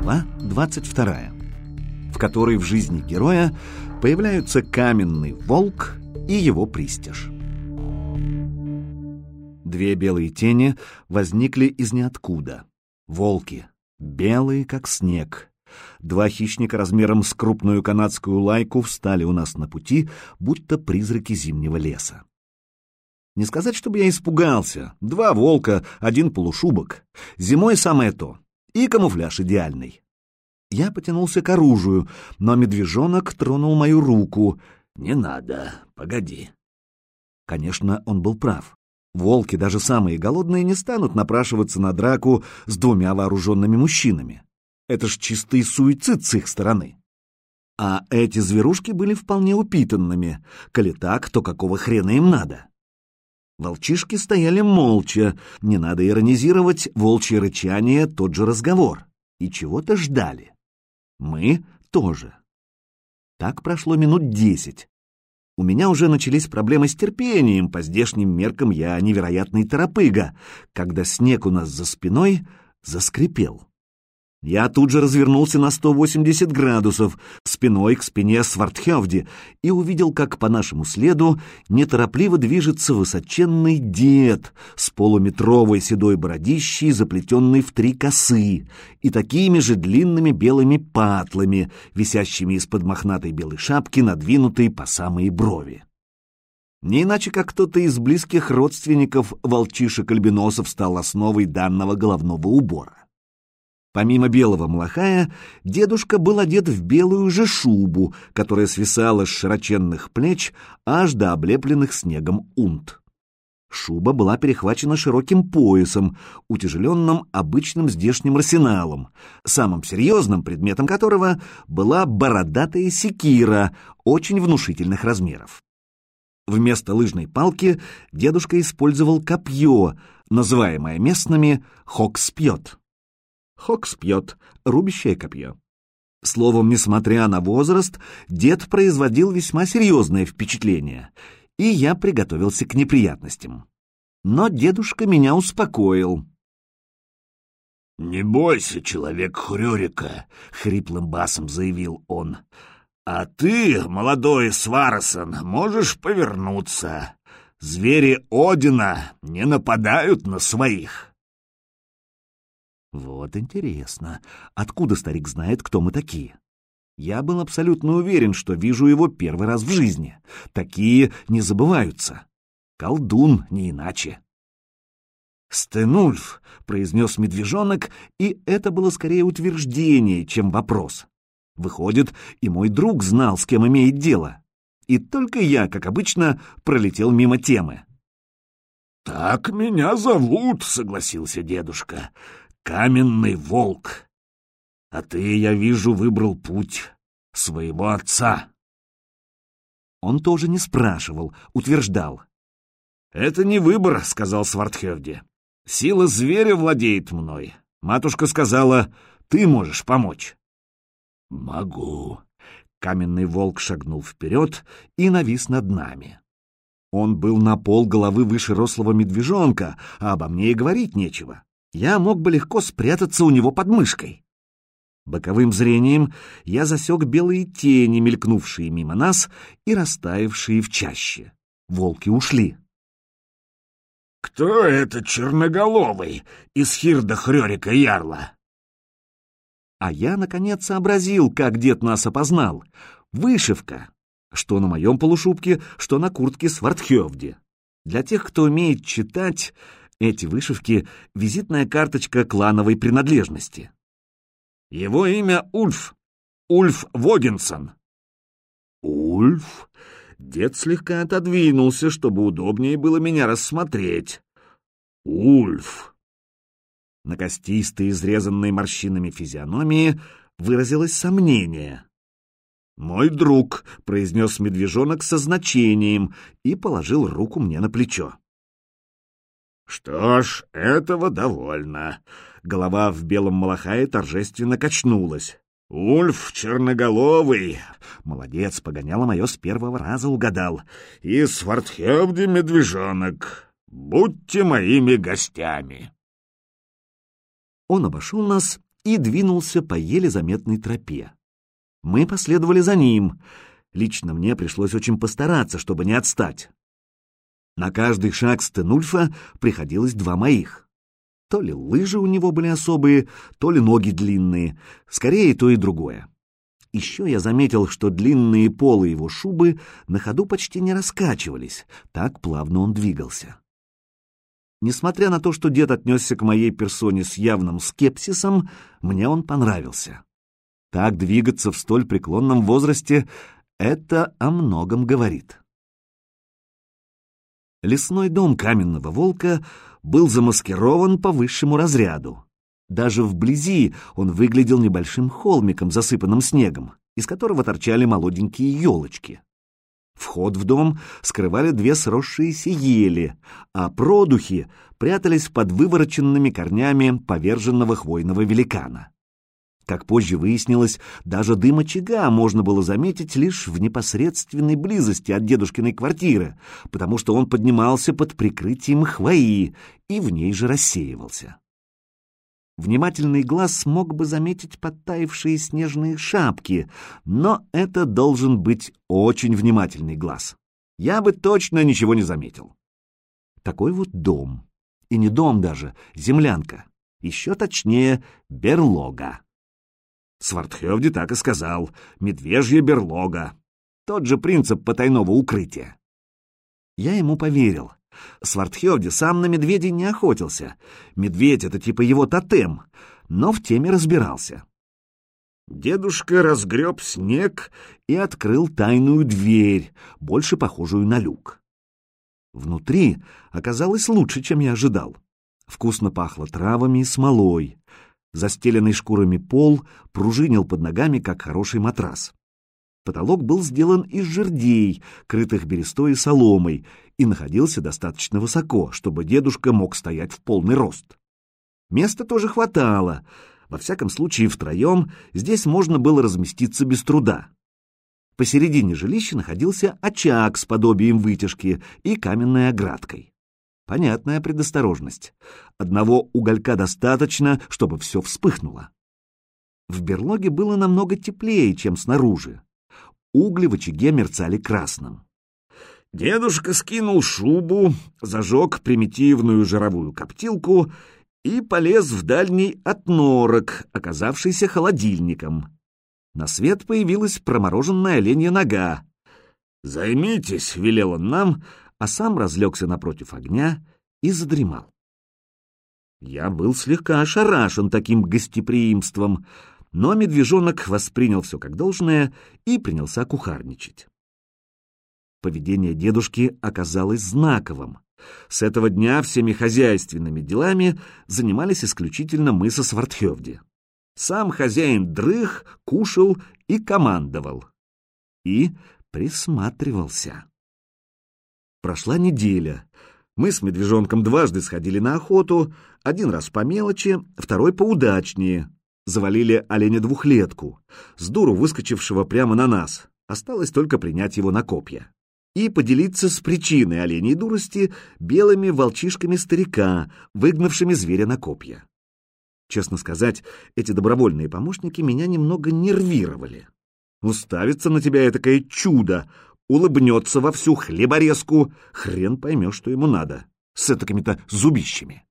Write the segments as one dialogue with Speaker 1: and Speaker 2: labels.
Speaker 1: Глава 22, в которой в жизни героя появляются каменный волк и его пристиж. Две белые тени возникли из ниоткуда. Волки, белые как снег. Два хищника размером с крупную канадскую лайку встали у нас на пути, будто призраки зимнего леса. Не сказать, чтобы я испугался. Два волка, один полушубок. Зимой самое то. И камуфляж идеальный. Я потянулся к оружию, но медвежонок тронул мою руку. «Не надо, погоди». Конечно, он был прав. Волки, даже самые голодные, не станут напрашиваться на драку с двумя вооруженными мужчинами. Это ж чистый суицид с их стороны. А эти зверушки были вполне упитанными. Коли так, то какого хрена им надо? Волчишки стояли молча, не надо иронизировать, волчье рычание — тот же разговор, и чего-то ждали. Мы тоже. Так прошло минут десять. У меня уже начались проблемы с терпением, по здешним меркам я невероятный торопыга, когда снег у нас за спиной заскрипел. Я тут же развернулся на 180 градусов, спиной к спине Свартхевди, и увидел, как по нашему следу неторопливо движется высоченный дед с полуметровой седой бородищей, заплетенной в три косы, и такими же длинными белыми патлами, висящими из-под мохнатой белой шапки, надвинутой по самые брови. Не иначе, как кто-то из близких родственников волчишек-альбиносов стал основой данного головного убора. Помимо белого малахая, дедушка был одет в белую же шубу, которая свисала с широченных плеч аж до облепленных снегом унт. Шуба была перехвачена широким поясом, утяжеленным обычным здешним арсеналом, самым серьезным предметом которого была бородатая секира очень внушительных размеров. Вместо лыжной палки дедушка использовал копье, называемое местными «хокспьет». Хокс пьет, рубящее копье. Словом, несмотря на возраст, дед производил весьма серьезное впечатление, и я приготовился к неприятностям. Но дедушка меня успокоил.
Speaker 2: «Не бойся, человек Хрюрика», — хриплым басом заявил он. «А ты, молодой Сваросон, можешь повернуться. Звери Одина не нападают на своих».
Speaker 1: Вот интересно, откуда старик знает, кто мы такие? Я был абсолютно уверен, что вижу его первый раз в жизни. Такие не забываются. Колдун, не иначе. «Стенульф», — произнес медвежонок, и это было скорее утверждение, чем вопрос. Выходит, и мой друг знал, с кем имеет дело. И только я, как обычно, пролетел мимо темы.
Speaker 2: «Так меня зовут», — согласился дедушка каменный волк. А ты, я вижу, выбрал путь своего отца.
Speaker 1: Он тоже не спрашивал, утверждал.
Speaker 2: «Это не выбор», — сказал Свартхевди. «Сила зверя владеет мной. Матушка сказала, ты можешь помочь». «Могу». Каменный волк шагнул вперед и навис над нами.
Speaker 1: Он был на пол головы выше рослого медвежонка, а обо мне и говорить нечего я мог бы легко спрятаться у него под мышкой. Боковым зрением я засек белые тени, мелькнувшие мимо нас и растаявшие в чаще. Волки ушли.
Speaker 2: «Кто это черноголовый из Хирда Хрёрика Ярла?»
Speaker 1: А я, наконец, сообразил, как дед нас опознал. Вышивка. Что на моем полушубке, что на куртке Свартхёвде. Для тех, кто умеет читать, эти вышивки — визитная карточка клановой принадлежности.
Speaker 2: Его имя Ульф. Ульф Вогинсон.
Speaker 1: Ульф? Дед слегка отодвинулся, чтобы удобнее было меня рассмотреть. Ульф. На костистой, изрезанной морщинами физиономии выразилось сомнение. «Мой друг», — произнес медвежонок со значением и положил руку мне на плечо.
Speaker 2: «Что ж, этого довольно».
Speaker 1: Голова в белом малахае торжественно качнулась.
Speaker 2: «Ульф черноголовый!»
Speaker 1: Молодец, погоняло мое с первого раза угадал.
Speaker 2: «И Свартхевди медвежонок! Будьте моими гостями!»
Speaker 1: Он обошел нас и двинулся по еле заметной тропе. Мы последовали за ним. Лично мне пришлось очень постараться, чтобы не отстать. На каждый шаг Стенульфа приходилось два моих. То ли лыжи у него были особые, то ли ноги длинные, скорее то и другое. Еще я заметил, что длинные полы его шубы на ходу почти не раскачивались, так плавно он двигался. Несмотря на то, что дед отнесся к моей персоне с явным скепсисом, мне он понравился. Так двигаться в столь преклонном возрасте — это о многом говорит. Лесной дом каменного волка был замаскирован по высшему разряду. Даже вблизи он выглядел небольшим холмиком, засыпанным снегом, из которого торчали молоденькие елочки. Вход в дом скрывали две сросшиеся ели, а продухи прятались под вывороченными корнями поверженного хвойного великана. Как позже выяснилось, даже дым очага можно было заметить лишь в непосредственной близости от дедушкиной квартиры, потому что он поднимался под прикрытием хвои и в ней же рассеивался. Внимательный глаз мог бы заметить подтаившие снежные шапки, но это должен быть очень внимательный глаз. Я бы точно ничего не заметил. Такой вот дом. И не дом даже, землянка. Еще точнее, берлога. Свартхевди так и сказал. Медвежья берлога. Тот же принцип потайного укрытия. Я ему поверил. Свартхевди сам на медведей не охотился. Медведь — это типа его тотем, но в теме разбирался. Дедушка разгреб снег и открыл тайную дверь, больше похожую на люк. Внутри оказалось лучше, чем я ожидал. Вкусно пахло травами и смолой. Застеленный шкурами пол пружинил под ногами, как хороший матрас. Потолок был сделан из жердей, крытых берестой и соломой, и находился достаточно высоко, чтобы дедушка мог стоять в полный рост. Места тоже хватало. Во всяком случае, втроем здесь можно было разместиться без труда. Посередине жилища находился очаг с подобием вытяжки и каменной оградкой. Понятная предосторожность. Одного уголька достаточно, чтобы все вспыхнуло. В берлоге было намного теплее, чем снаружи угли в очаге мерцали красным. Дедушка скинул шубу, зажег примитивную жировую коптилку и полез в дальний отнорок, оказавшийся холодильником. На свет появилась промороженная оленья нога. «Займитесь», — велел он нам, а сам разлегся напротив огня и задремал. Я был слегка ошарашен таким гостеприимством — но медвежонок воспринял все как должное и принялся кухарничать. Поведение дедушки оказалось знаковым. С этого дня всеми хозяйственными делами занимались исключительно мы со Свартхевди. Сам хозяин дрых, кушал и командовал. И присматривался. Прошла неделя. Мы с медвежонком дважды сходили на охоту, один раз по мелочи, второй поудачнее, завалили оленя-двухлетку, с дуру выскочившего прямо на нас. Осталось только принять его на копья. И поделиться с причиной оленей дурости белыми волчишками старика, выгнавшими зверя на копья. Честно сказать, эти добровольные помощники меня немного нервировали. Уставится на тебя этакое чудо, улыбнется во всю хлеборезку, хрен поймешь, что ему надо, с этакими-то зубищами.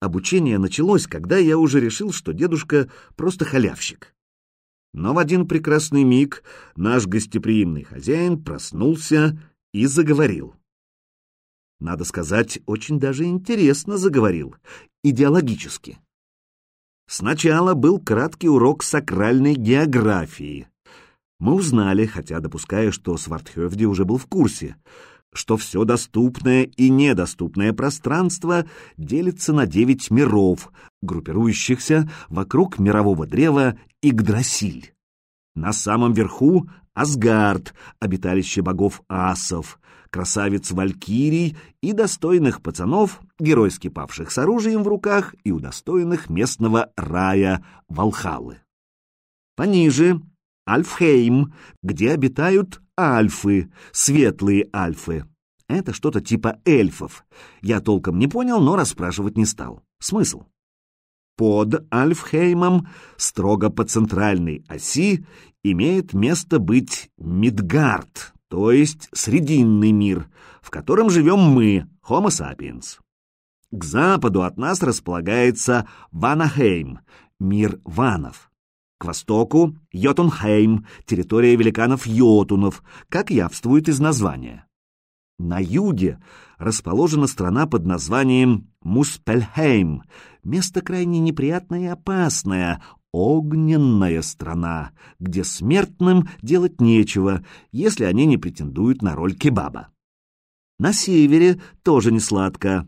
Speaker 1: Обучение началось, когда я уже решил, что дедушка просто халявщик. Но в один прекрасный миг наш гостеприимный хозяин проснулся и заговорил. Надо сказать, очень даже интересно заговорил, идеологически. Сначала был краткий урок сакральной географии. Мы узнали, хотя допуская, что Свартхёвди уже был в курсе, что все доступное и недоступное пространство делится на девять миров, группирующихся вокруг мирового древа Игдрасиль. На самом верху Асгард, обиталище богов асов, красавиц валькирий и достойных пацанов, геройски павших с оружием в руках и удостоенных местного рая Валхалы. Пониже Альфхейм, где обитают альфы, светлые альфы. Это что-то типа эльфов. Я толком не понял, но расспрашивать не стал. Смысл? Под Альфхеймом, строго по центральной оси, имеет место быть Мидгард, то есть Срединный мир, в котором живем мы, Homo sapiens. К западу от нас располагается Ванахейм, мир ванов. К востоку — Йотунхейм, территория великанов-йотунов, как явствует из названия. На юге расположена страна под названием Муспельхейм, место крайне неприятное и опасное, огненная страна, где смертным делать нечего, если они не претендуют на роль кебаба. На севере тоже не сладко.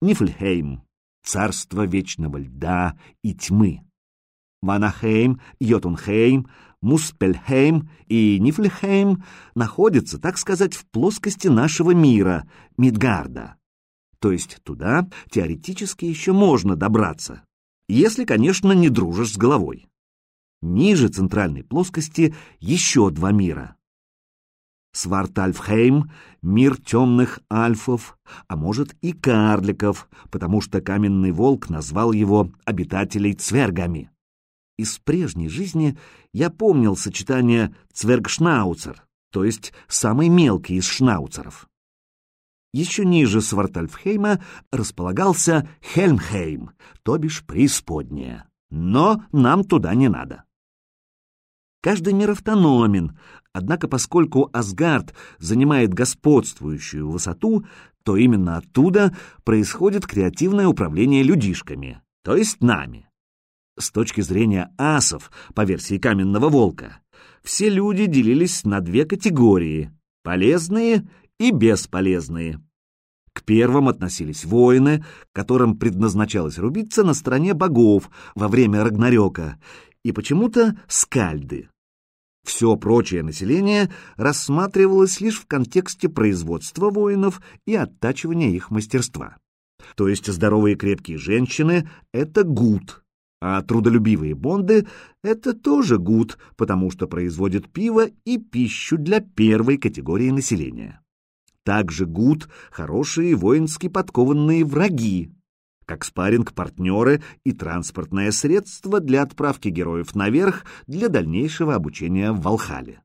Speaker 1: Нифльхейм, царство вечного льда и тьмы. Ванахейм, Йотунхейм, Муспельхейм и Нифльхейм находятся, так сказать, в плоскости нашего мира, Мидгарда. То есть туда теоретически еще можно добраться, если, конечно, не дружишь с головой. Ниже центральной плоскости еще два мира. Свартальфхейм — мир темных альфов, а может и карликов, потому что каменный волк назвал его обитателей цвергами. Из прежней жизни я помнил сочетание цвергшнауцер, то есть самый мелкий из шнауцеров. Еще ниже Свартальфхейма располагался Хельмхейм, то бишь преисподняя. Но нам туда не надо. Каждый мир автономен, однако поскольку Асгард занимает господствующую высоту, то именно оттуда происходит креативное управление людишками, то есть нами. С точки зрения асов, по версии Каменного Волка, все люди делились на две категории — полезные и бесполезные. К первым относились воины, которым предназначалось рубиться на стороне богов во время Рагнарёка, и почему-то скальды. Все прочее население рассматривалось лишь в контексте производства воинов и оттачивания их мастерства. То есть здоровые крепкие женщины — это good, а трудолюбивые бонды — это тоже good, потому что производят пиво и пищу для первой категории населения. Также good — хорошие воински подкованные враги, как спарринг-партнеры и транспортное средство для отправки героев наверх для дальнейшего обучения в Валхале.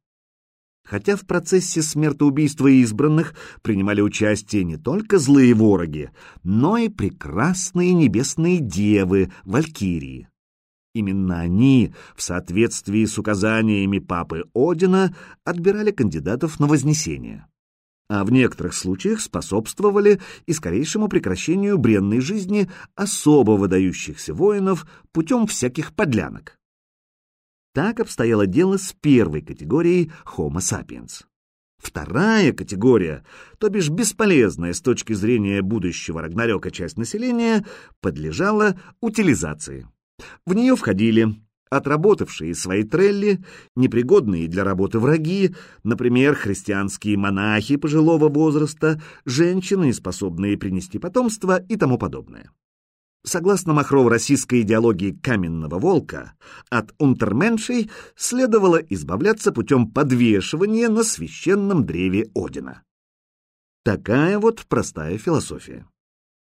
Speaker 1: Хотя в процессе смертоубийства избранных принимали участие не только злые вороги, но и прекрасные небесные девы, валькирии. Именно они, в соответствии с указаниями папы Одина, отбирали кандидатов на Вознесение а в некоторых случаях способствовали и скорейшему прекращению бренной жизни особо выдающихся воинов путем всяких подлянок. Так обстояло дело с первой категорией Homo sapiens. Вторая категория, то бишь бесполезная с точки зрения будущего Рагнарёка часть населения, подлежала утилизации. В нее входили отработавшие свои трелли, непригодные для работы враги, например, христианские монахи пожилого возраста, женщины, способные принести потомство и тому подобное. Согласно махрово-российской идеологии каменного волка, от унтерменшей следовало избавляться путем подвешивания на священном древе Одина. Такая вот простая философия.